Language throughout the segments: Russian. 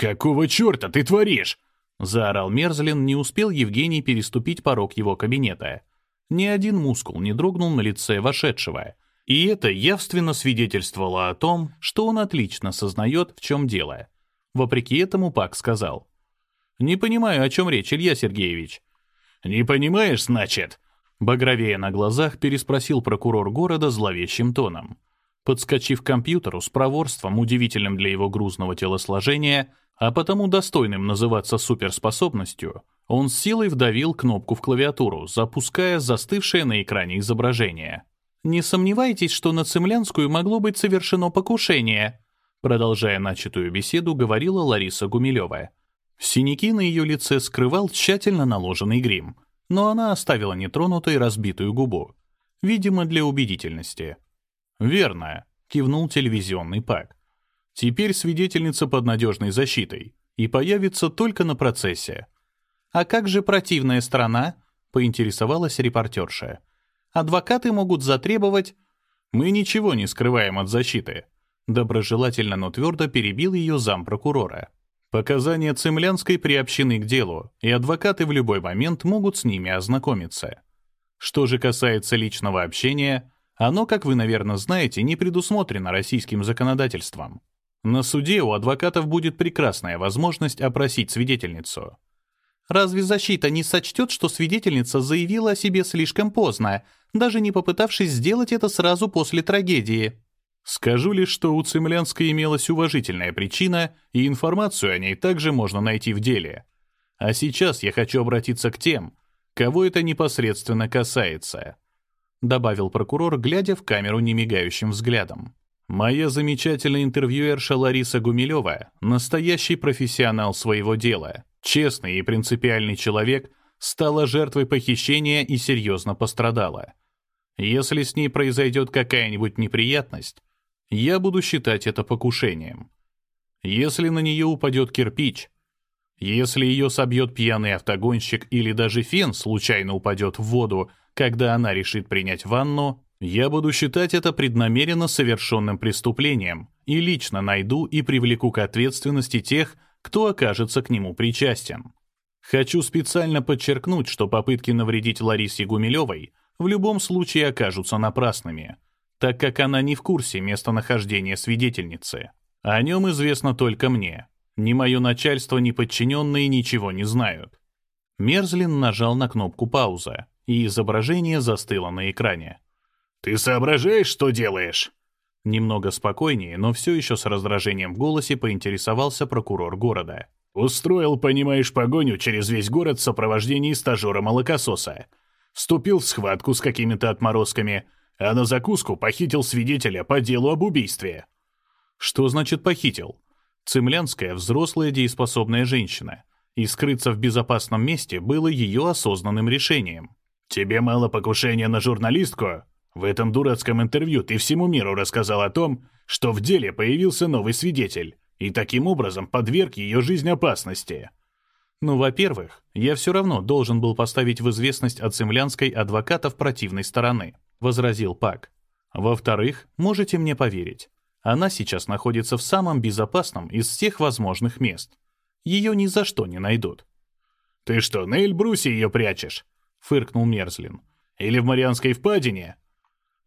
«Какого черта ты творишь?» — заорал Мерзлин, не успел Евгений переступить порог его кабинета. Ни один мускул не дрогнул на лице вошедшего, и это явственно свидетельствовало о том, что он отлично сознает, в чем дело. Вопреки этому Пак сказал. «Не понимаю, о чем речь, Илья Сергеевич». «Не понимаешь, значит?» Багровея на глазах переспросил прокурор города зловещим тоном. Подскочив к компьютеру с проворством, удивительным для его грузного телосложения, а потому достойным называться суперспособностью, он с силой вдавил кнопку в клавиатуру, запуская застывшее на экране изображение. «Не сомневайтесь, что на Цемлянскую могло быть совершено покушение», продолжая начатую беседу, говорила Лариса Гумилева. Синяки на ее лице скрывал тщательно наложенный грим, но она оставила нетронутой разбитую губу. Видимо, для убедительности. «Верно», — кивнул телевизионный пак. Теперь свидетельница под надежной защитой и появится только на процессе. «А как же противная сторона?» — поинтересовалась репортерша. «Адвокаты могут затребовать...» «Мы ничего не скрываем от защиты», — доброжелательно, но твердо перебил ее зампрокурора. «Показания Цемлянской приобщены к делу, и адвокаты в любой момент могут с ними ознакомиться. Что же касается личного общения, оно, как вы, наверное, знаете, не предусмотрено российским законодательством. На суде у адвокатов будет прекрасная возможность опросить свидетельницу. Разве защита не сочтет, что свидетельница заявила о себе слишком поздно, даже не попытавшись сделать это сразу после трагедии? Скажу лишь, что у Цемлянской имелась уважительная причина, и информацию о ней также можно найти в деле. А сейчас я хочу обратиться к тем, кого это непосредственно касается», — добавил прокурор, глядя в камеру немигающим взглядом. Моя замечательная интервьюерша Лариса Гумилева — настоящий профессионал своего дела, честный и принципиальный человек, стала жертвой похищения и серьезно пострадала. Если с ней произойдет какая-нибудь неприятность, я буду считать это покушением. Если на нее упадет кирпич, если ее собьет пьяный автогонщик или даже фен случайно упадет в воду, когда она решит принять ванну, я буду считать это преднамеренно совершенным преступлением и лично найду и привлеку к ответственности тех, кто окажется к нему причастен. Хочу специально подчеркнуть, что попытки навредить Ларисе Гумилевой в любом случае окажутся напрасными, так как она не в курсе местонахождения свидетельницы. О нем известно только мне. Ни мое начальство, ни подчиненные ничего не знают. Мерзлин нажал на кнопку «Пауза», и изображение застыло на экране. «Ты соображаешь, что делаешь?» Немного спокойнее, но все еще с раздражением в голосе поинтересовался прокурор города. «Устроил, понимаешь, погоню через весь город в сопровождении стажера-молокососа. Вступил в схватку с какими-то отморозками, а на закуску похитил свидетеля по делу об убийстве». «Что значит похитил?» Цемлянская — взрослая дееспособная женщина, и скрыться в безопасном месте было ее осознанным решением. «Тебе мало покушения на журналистку?» В этом дурацком интервью ты всему миру рассказал о том, что в деле появился новый свидетель, и таким образом подверг ее жизнь опасности. Ну, во-первых, я все равно должен был поставить в известность от землянской адвокатов противной стороны, возразил Пак. Во-вторых, можете мне поверить, она сейчас находится в самом безопасном из всех возможных мест. Ее ни за что не найдут. «Ты что, на Эльбрусе ее прячешь?» — фыркнул Мерзлин. «Или в Марианской впадине?»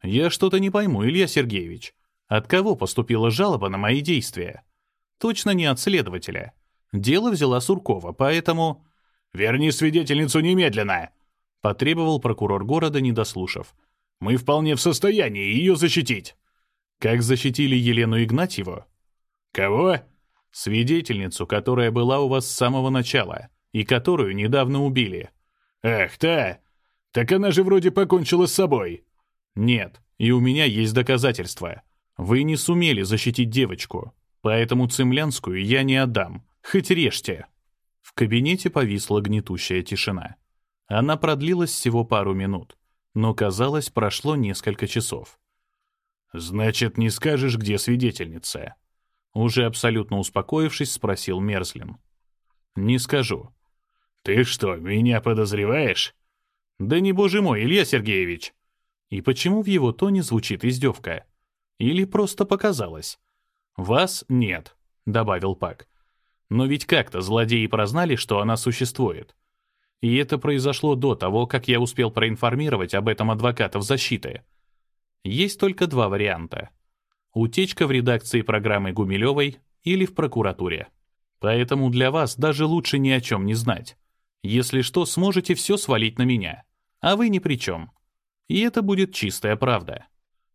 «Я что-то не пойму, Илья Сергеевич. От кого поступила жалоба на мои действия?» «Точно не от следователя. Дело взяла Суркова, поэтому...» «Верни свидетельницу немедленно!» — потребовал прокурор города, не дослушав. «Мы вполне в состоянии ее защитить». «Как защитили Елену Игнатьеву?» «Кого?» «Свидетельницу, которая была у вас с самого начала и которую недавно убили». «Ах, та! Так она же вроде покончила с собой». Нет, и у меня есть доказательства. Вы не сумели защитить девочку, поэтому Цемлянскую я не отдам, хоть режьте». В кабинете повисла гнетущая тишина. Она продлилась всего пару минут, но, казалось, прошло несколько часов. «Значит, не скажешь, где свидетельница?» Уже абсолютно успокоившись, спросил Мерзлин. «Не скажу». «Ты что, меня подозреваешь?» «Да не боже мой, Илья Сергеевич!» И почему в его тоне звучит издевка? Или просто показалось? «Вас нет», — добавил Пак. Но ведь как-то злодеи прознали, что она существует. И это произошло до того, как я успел проинформировать об этом адвокатов защиты. Есть только два варианта. Утечка в редакции программы Гумилевой или в прокуратуре. Поэтому для вас даже лучше ни о чем не знать. Если что, сможете все свалить на меня. А вы ни при чем. И это будет чистая правда.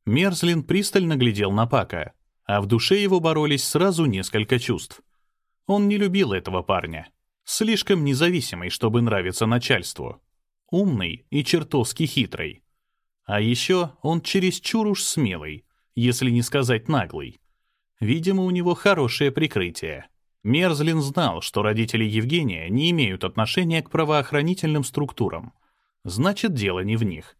Мерзлин пристально глядел на Пака, а в душе его боролись сразу несколько чувств. Он не любил этого парня. Слишком независимый, чтобы нравиться начальству. Умный и чертовски хитрый. А еще он чересчур уж смелый, если не сказать наглый. Видимо, у него хорошее прикрытие. Мерзлин знал, что родители Евгения не имеют отношения к правоохранительным структурам. Значит, дело не в них.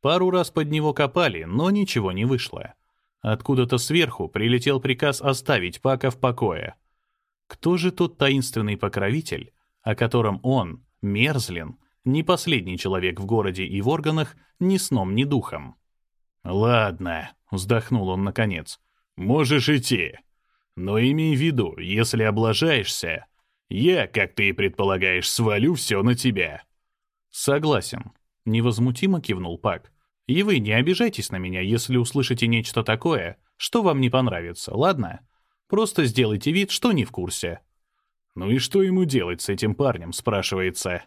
Пару раз под него копали, но ничего не вышло. Откуда-то сверху прилетел приказ оставить Пака в покое. Кто же тот таинственный покровитель, о котором он, Мерзлин, не последний человек в городе и в органах, ни сном, ни духом? «Ладно», — вздохнул он наконец, — «можешь идти. Но имей в виду, если облажаешься, я, как ты и предполагаешь, свалю все на тебя». «Согласен», — невозмутимо кивнул Пак. «И вы не обижайтесь на меня, если услышите нечто такое, что вам не понравится, ладно? Просто сделайте вид, что не в курсе». «Ну и что ему делать с этим парнем?» — спрашивается.